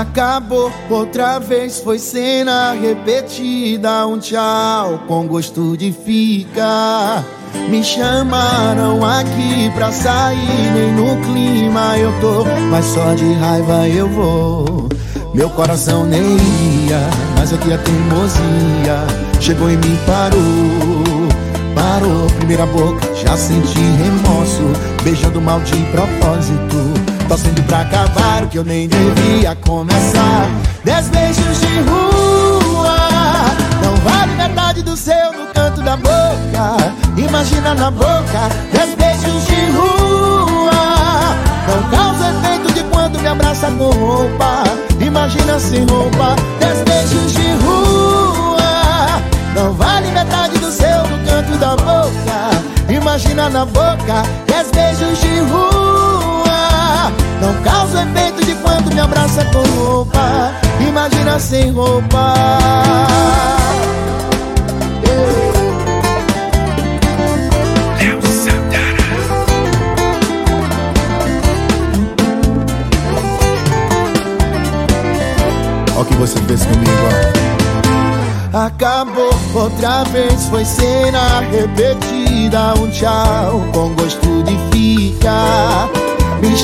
Acabou outra vez, foi cena repetida. Um tchau com gosto de ficar. Me chamaram aqui pra sair, nem no clima eu tô, mas só de raiva eu vou. Meu coração nem ia, mas aqui a teimosia chegou em mim parou. Parou, primeira boca, já senti remorso, beijando mal de propósito. Torcendo pra acabar o que eu nem devia começar. Dez beijos de rua Não vale metade do seu no canto da boca. Imagina na boca Dez beijos de rua Não causa efeito de quando me abraça com roupa. Imagina sem roupa Dez beijos de rua Não vale metade do seu no canto da boca. Imagina na boca Dez beijos de rua causa efeito de quando me abraça com roupa. Imagina sem roupa. Olha o que você fez comigo, ó. Acabou outra vez, foi cena repetida Um tchau com gosto de ficar. Me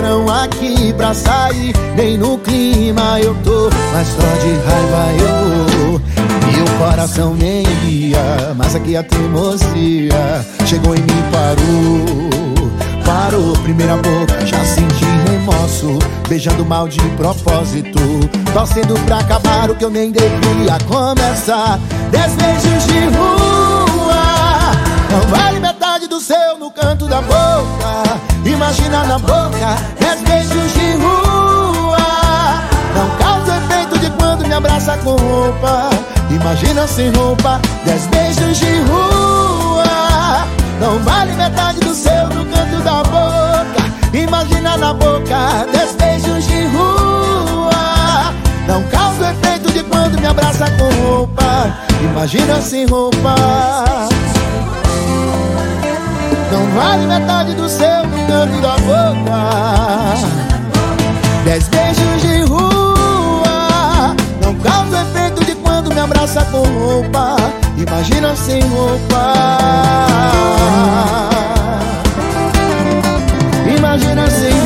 chamaram aqui pra sair. Nem no clima eu tô Mas só de raiva eu vou. Meu coração nem ia Mas aqui a teimosia Chegou em mim parou. Parou, primeira boca Já senti remorso. Beijando mal de propósito Torcendo pra acabar o que eu nem devia começar. Dez beijos de rua Imagina na boca dez beijos de rua. Não causa efeito de quando me abraça com roupa. Imagina sem roupa Dez beijos de rua. Não vale metade do seu no canto da boca. Imagina na boca Dez beijos de rua. Não causa efeito de quando me abraça com roupa. Imagina sem roupa. Não vale metade do seu dentro da boca. Dez beijos de rua Não causa efeito de quando me abraça com roupa. Imagina sem roupa. Imagina sem